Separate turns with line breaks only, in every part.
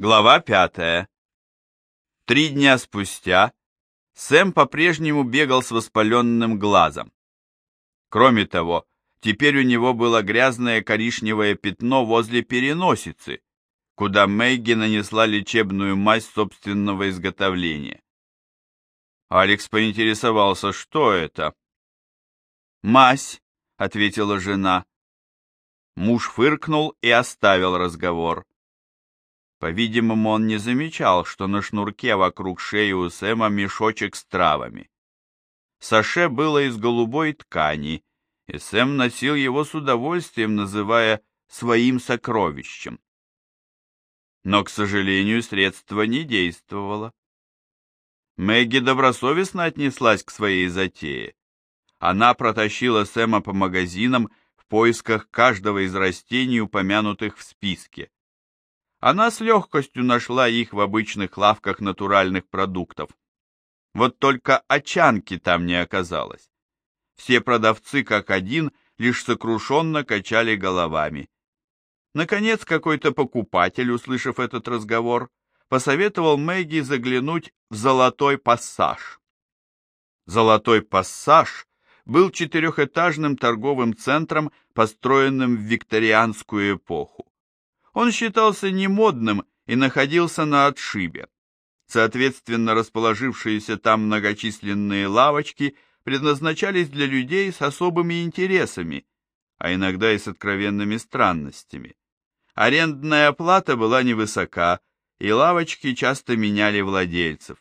Глава пятая. Три дня спустя Сэм по-прежнему бегал с воспаленным глазом. Кроме того, теперь у него было грязное коричневое пятно возле переносицы, куда Мэгги нанесла лечебную мазь собственного изготовления. Алекс поинтересовался, что это. «Мазь», — ответила жена. Муж фыркнул и оставил разговор. По-видимому, он не замечал, что на шнурке вокруг шеи у Сэма мешочек с травами. Саше было из голубой ткани, и Сэм носил его с удовольствием, называя своим сокровищем. Но, к сожалению, средство не действовало. Мэгги добросовестно отнеслась к своей затее. Она протащила Сэма по магазинам в поисках каждого из растений, упомянутых в списке. Она с легкостью нашла их в обычных лавках натуральных продуктов. Вот только очанки там не оказалось. Все продавцы, как один, лишь сокрушенно качали головами. Наконец, какой-то покупатель, услышав этот разговор, посоветовал Мэгги заглянуть в «Золотой пассаж». «Золотой пассаж» был четырехэтажным торговым центром, построенным в викторианскую эпоху. Он считался немодным и находился на отшибе. Соответственно, расположившиеся там многочисленные лавочки предназначались для людей с особыми интересами, а иногда и с откровенными странностями. Арендная плата была невысока, и лавочки часто меняли владельцев.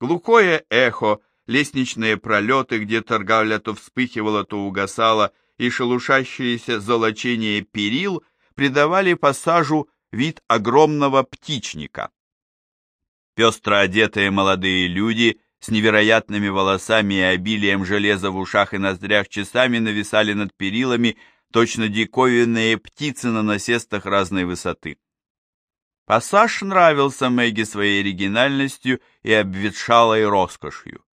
Глухое эхо, лестничные пролеты, где торговля то вспыхивала, то угасала, и шелушащееся золочение перил придавали пассажу вид огромного птичника. Пестро одетые молодые люди с невероятными волосами и обилием железа в ушах и ноздрях часами нависали над перилами точно диковинные птицы на насестах разной высоты. Пассаж нравился Мэгги своей оригинальностью и обветшалой роскошью.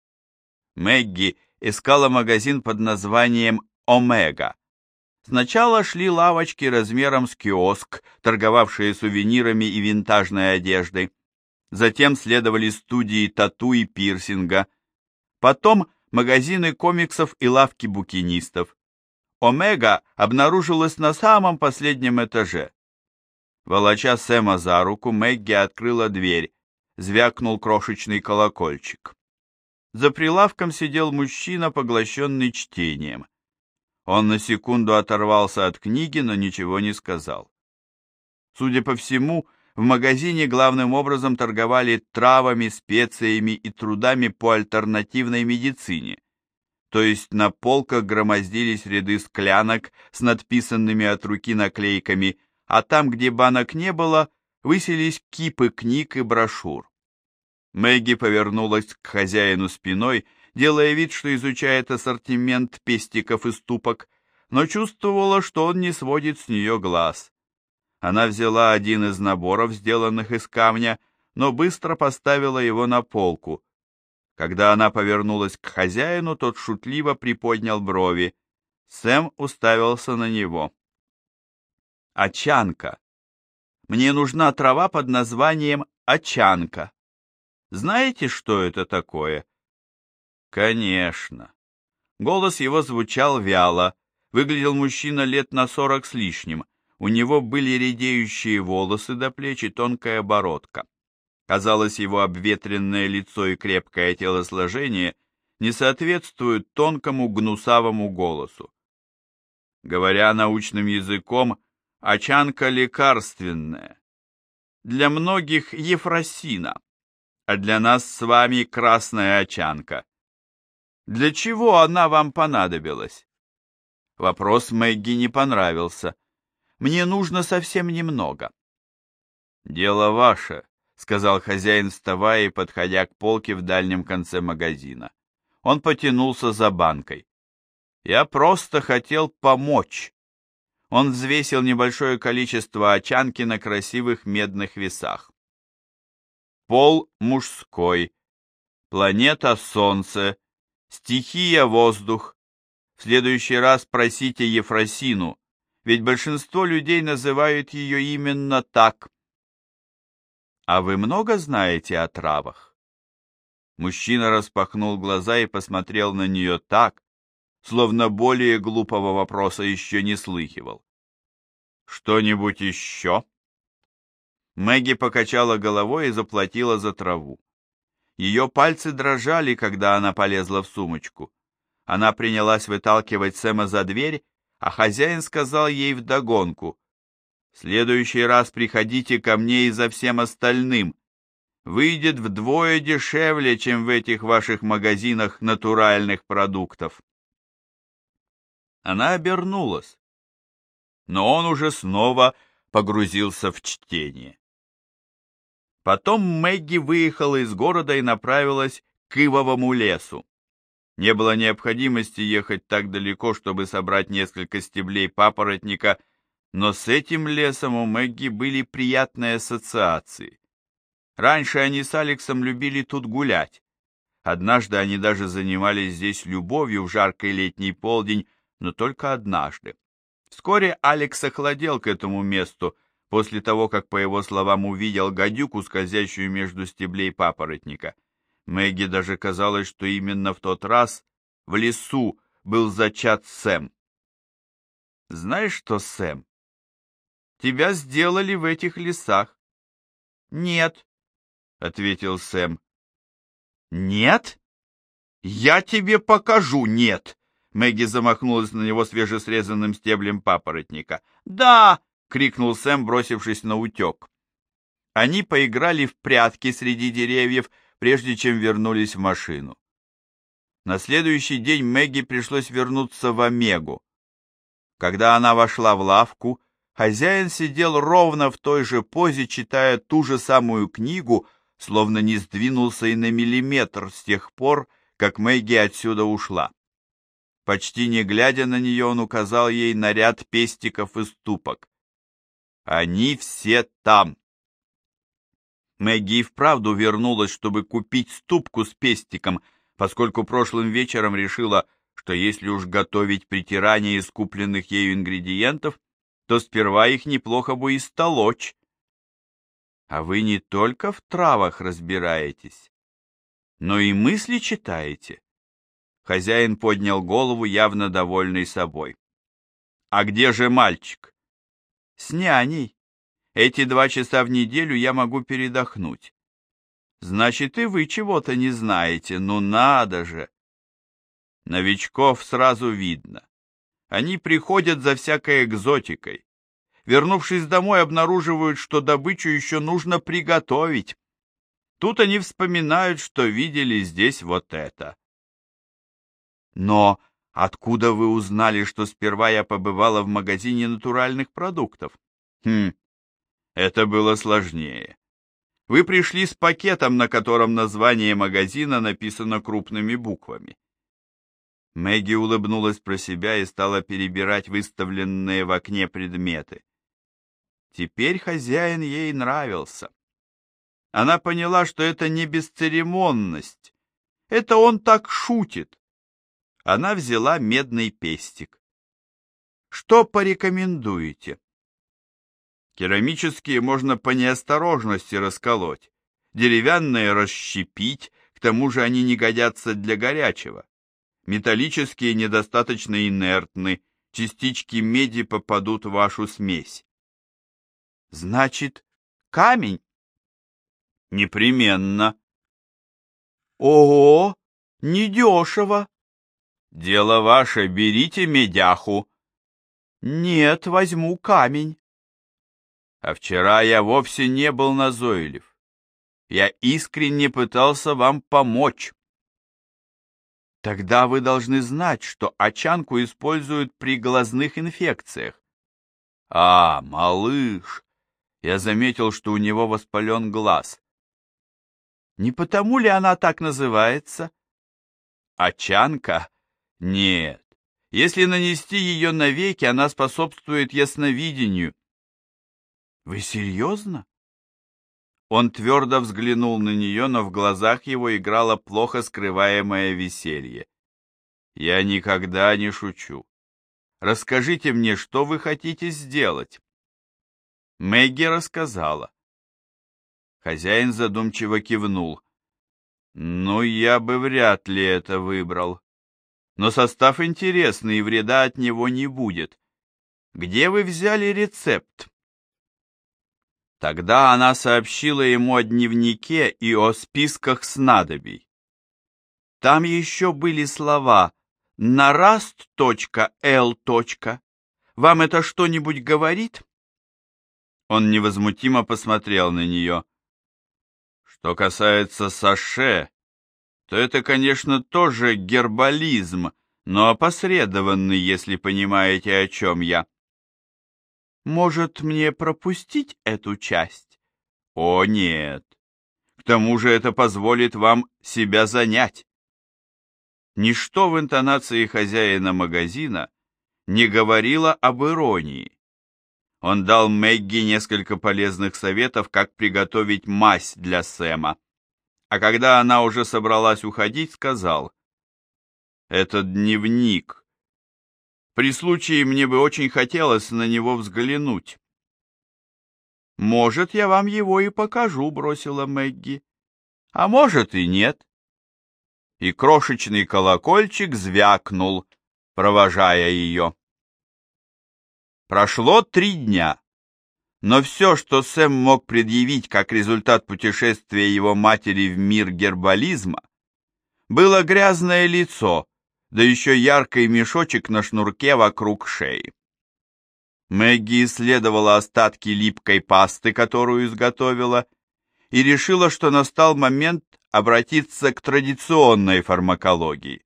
Мэгги искала магазин под названием «Омега», Сначала шли лавочки размером с киоск, торговавшие сувенирами и винтажной одеждой. Затем следовали студии тату и пирсинга. Потом магазины комиксов и лавки букинистов. Омега обнаружилась на самом последнем этаже. Волоча Сэма за руку, Мэгги открыла дверь. Звякнул крошечный колокольчик. За прилавком сидел мужчина, поглощенный чтением. Он на секунду оторвался от книги, но ничего не сказал. Судя по всему, в магазине главным образом торговали травами, специями и трудами по альтернативной медицине. То есть на полках громоздились ряды склянок с надписанными от руки наклейками, а там, где банок не было, высились кипы книг и брошюр. Мэгги повернулась к хозяину спиной делая вид, что изучает ассортимент пестиков и ступок, но чувствовала, что он не сводит с нее глаз. Она взяла один из наборов, сделанных из камня, но быстро поставила его на полку. Когда она повернулась к хозяину, тот шутливо приподнял брови. Сэм уставился на него. «Очанка. Мне нужна трава под названием очанка. Знаете, что это такое?» Конечно. Голос его звучал вяло. Выглядел мужчина лет на сорок с лишним. У него были редеющие волосы до плеч и тонкая бородка. Казалось, его обветренное лицо и крепкое телосложение не соответствуют тонкому гнусавому голосу. Говоря научным языком, очанка лекарственная. Для многих ефросина, а для нас с вами красная очанка. Для чего она вам понадобилась? Вопрос Мэгги не понравился. Мне нужно совсем немного. Дело ваше, сказал хозяин, вставая и подходя к полке в дальнем конце магазина. Он потянулся за банкой. Я просто хотел помочь. Он взвесил небольшое количество очанки на красивых медных весах. Пол мужской, планета Солнце, Стихия воздух. В следующий раз просите Ефросину, ведь большинство людей называют ее именно так. «А вы много знаете о травах?» Мужчина распахнул глаза и посмотрел на нее так, словно более глупого вопроса еще не слыхивал. «Что-нибудь еще?» Мэгги покачала головой и заплатила за траву. Ее пальцы дрожали, когда она полезла в сумочку. Она принялась выталкивать Сэма за дверь, а хозяин сказал ей вдогонку. «В следующий раз приходите ко мне и за всем остальным. Выйдет вдвое дешевле, чем в этих ваших магазинах натуральных продуктов». Она обернулась, но он уже снова погрузился в чтение. Потом Мэгги выехала из города и направилась к Ивовому лесу. Не было необходимости ехать так далеко, чтобы собрать несколько стеблей папоротника, но с этим лесом у Мэгги были приятные ассоциации. Раньше они с Алексом любили тут гулять. Однажды они даже занимались здесь любовью в жаркий летний полдень, но только однажды. Вскоре Алекс охладел к этому месту, после того, как, по его словам, увидел гадюку, скользящую между стеблей папоротника. Мэгги даже казалось, что именно в тот раз в лесу был зачат Сэм. «Знаешь что, Сэм? Тебя сделали в этих лесах». «Нет», — ответил Сэм. «Нет? Я тебе покажу, нет!» Мэгги замахнулась на него свежесрезанным стеблем папоротника. «Да!» — крикнул Сэм, бросившись на утек. Они поиграли в прятки среди деревьев, прежде чем вернулись в машину. На следующий день Мэгги пришлось вернуться в Омегу. Когда она вошла в лавку, хозяин сидел ровно в той же позе, читая ту же самую книгу, словно не сдвинулся и на миллиметр с тех пор, как Мэгги отсюда ушла. Почти не глядя на нее, он указал ей на ряд пестиков и ступок. Они все там. Мэгги и вправду вернулась, чтобы купить ступку с пестиком, поскольку прошлым вечером решила, что если уж готовить притирание из купленных ею ингредиентов, то сперва их неплохо бы и столочь. А вы не только в травах разбираетесь, но и мысли читаете. Хозяин поднял голову, явно довольный собой. А где же мальчик? С няней. Эти два часа в неделю я могу передохнуть. Значит, и вы чего-то не знаете, ну надо же. Новичков сразу видно. Они приходят за всякой экзотикой. Вернувшись домой, обнаруживают, что добычу еще нужно приготовить. Тут они вспоминают, что видели здесь вот это. Но Откуда вы узнали, что сперва я побывала в магазине натуральных продуктов? Хм, это было сложнее. Вы пришли с пакетом, на котором название магазина написано крупными буквами. Мэгги улыбнулась про себя и стала перебирать выставленные в окне предметы. Теперь хозяин ей нравился. Она поняла, что это не бесцеремонность. Это он так шутит она взяла медный пестик. Что порекомендуете? Керамические можно по неосторожности расколоть, деревянные расщепить, к тому же они не годятся для горячего. Металлические недостаточно инертны, частички меди попадут в вашу смесь. Значит, камень? Непременно. Ого, недешево. Дело ваше, берите медяху. Нет, возьму камень. А вчера я вовсе не был назойлив. Я искренне пытался вам помочь. Тогда вы должны знать, что очанку используют при глазных инфекциях. А, малыш, я заметил, что у него воспален глаз. Не потому ли она так называется? Очанка нет, если нанести ее навеки, она способствует ясновидению. Вы серьезно? Он твердо взглянул на нее, но в глазах его играло плохо скрываемое веселье. Я никогда не шучу. Расскажите мне, что вы хотите сделать? Мэгги рассказала. Хозяин задумчиво кивнул. Ну, я бы вряд ли это выбрал. Но состав интересный, и вреда от него не будет. Где вы взяли рецепт? Тогда она сообщила ему о дневнике и о списках снадобий. Там еще были слова «нараст.л. Вам это что-нибудь говорит?» Он невозмутимо посмотрел на нее. Что касается саше, то это, конечно, тоже гербализм, но опосредованный, если понимаете, о чем я. Может, мне пропустить эту часть? О, нет. К тому же это позволит вам себя занять. Ничто в интонации хозяина магазина не говорило об иронии. Он дал Мэгги несколько полезных советов, как приготовить мазь для Сэма. А когда она уже собралась уходить, сказал, «Этот дневник. При случае мне бы очень хотелось на него взглянуть». «Может, я вам его и покажу», — бросила Мэгги. «А может и нет». И крошечный колокольчик звякнул, провожая ее. Прошло три дня, но все, что Сэм мог предъявить как результат путешествия его матери в мир гербализма, было грязное лицо, да еще яркий мешочек на шнурке вокруг шеи. Мэгги исследовала остатки липкой пасты, которую изготовила, и решила, что настал момент обратиться к традиционной фармакологии.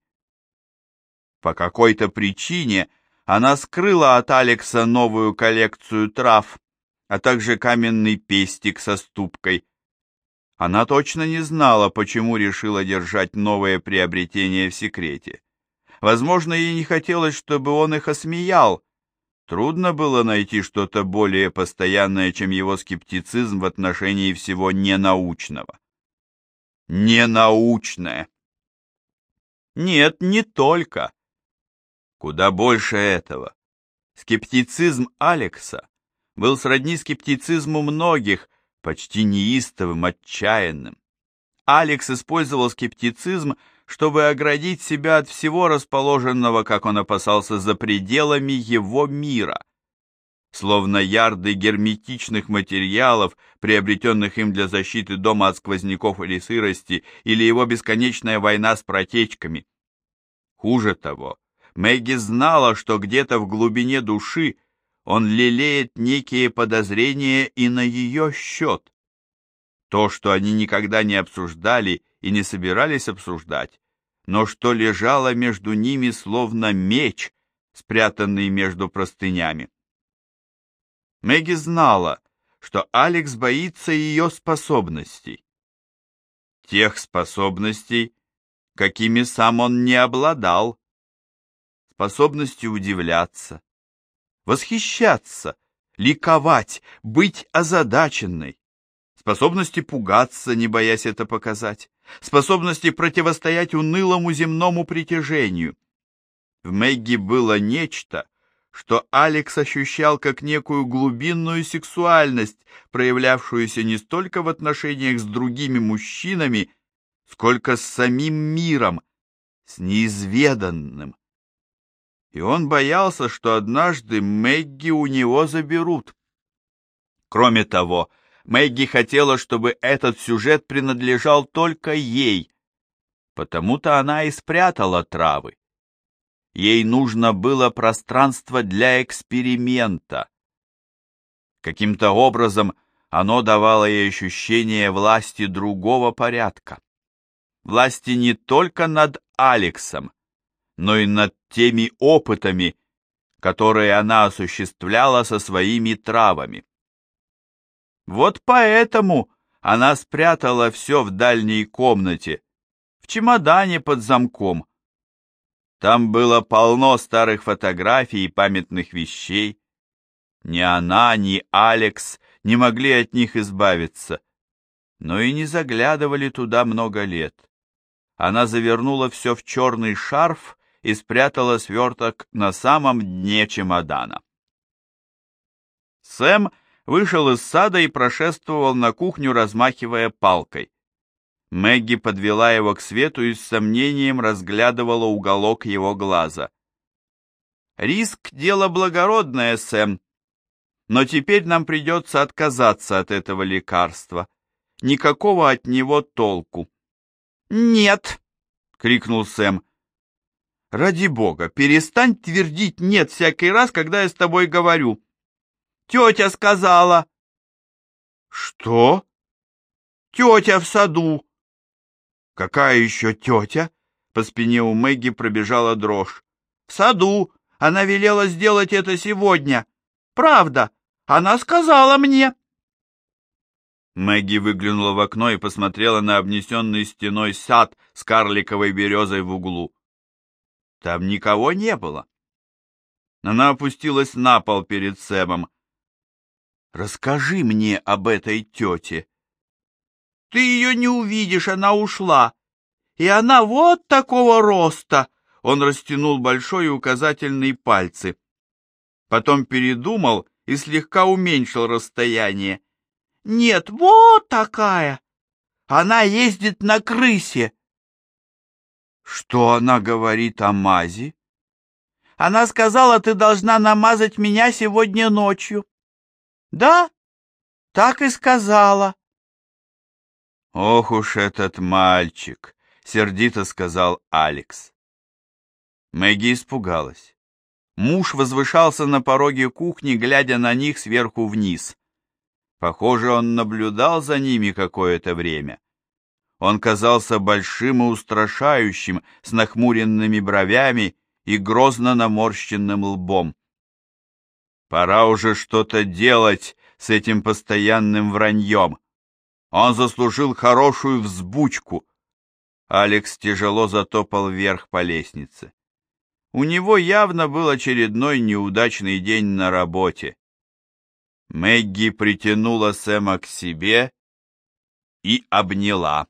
По какой-то причине – она скрыла от Алекса новую коллекцию трав, а также каменный пестик со ступкой. Она точно не знала, почему решила держать новое приобретение в секрете. Возможно, ей не хотелось, чтобы он их осмеял. Трудно было найти что-то более постоянное, чем его скептицизм в отношении всего ненаучного. Ненаучное. Нет, не только. Куда больше этого. Скептицизм Алекса был сродни скептицизму многих, почти неистовым, отчаянным. Алекс использовал скептицизм, чтобы оградить себя от всего расположенного, как он опасался, за пределами его мира. Словно ярды герметичных материалов, приобретенных им для защиты дома от сквозняков или сырости, или его бесконечная война с протечками. Хуже того, Мэгги знала, что где-то в глубине души он лелеет некие подозрения и на ее счет. То, что они никогда не обсуждали и не собирались обсуждать, но что лежало между ними словно меч, спрятанный между простынями. Мэгги знала, что Алекс боится ее способностей. Тех способностей, какими сам он не обладал, способностью удивляться, восхищаться, ликовать, быть озадаченной, способности пугаться, не боясь это показать, способности противостоять унылому земному притяжению. В Мэгги было нечто, что Алекс ощущал как некую глубинную сексуальность, проявлявшуюся не столько в отношениях с другими мужчинами, сколько с самим миром, с неизведанным, и он боялся, что однажды Мэгги у него заберут. Кроме того, Мэгги хотела, чтобы этот сюжет принадлежал только ей, потому-то она и спрятала травы. Ей нужно было пространство для эксперимента. Каким-то образом оно давало ей ощущение власти другого порядка. Власти не только над Алексом, но и над теми опытами, которые она осуществляла со своими травами. Вот поэтому она спрятала все в дальней комнате, в чемодане под замком. Там было полно старых фотографий и памятных вещей. Ни она, ни Алекс не могли от них избавиться, но и не заглядывали туда много лет. Она завернула все в черный шарф и спрятала сверток на самом дне чемодана. Сэм вышел из сада и прошествовал на кухню, размахивая палкой. Мэгги подвела его к свету и с сомнением разглядывала уголок его глаза. «Риск — дело благородное, Сэм, но теперь нам придется отказаться от этого лекарства. Никакого от него толку». «Нет!» — крикнул Сэм. «Ради бога, перестань твердить «нет» всякий раз, когда я с тобой говорю. Тетя сказала». «Что?» «Тетя в саду». «Какая еще тетя?» По спине у Мэгги пробежала дрожь. «В саду. Она велела сделать это сегодня. Правда. Она сказала мне». Мэгги выглянула в окно и посмотрела на обнесенный стеной сад с карликовой березой в углу. Там никого не было. Она опустилась на пол перед Сэмом. «Расскажи мне об этой тете». «Ты ее не увидишь, она ушла. И она вот такого роста!» Он растянул большой и указательный пальцы. Потом передумал и слегка уменьшил расстояние. Нет, вот такая. Она ездит на крысе. Что она говорит о мази? Она сказала, ты должна намазать меня сегодня ночью. Да, так и сказала. Ох уж этот мальчик, сердито сказал Алекс. Мэгги испугалась. Муж возвышался на пороге кухни, глядя на них сверху вниз. Похоже, он наблюдал за ними какое-то время. Он казался большим и устрашающим, с нахмуренными бровями и грозно наморщенным лбом. Пора уже что-то делать с этим постоянным враньем. Он заслужил хорошую взбучку. Алекс тяжело затопал вверх по лестнице. У него явно был очередной неудачный день на работе. Мэгги притянула Сэма к себе и обняла.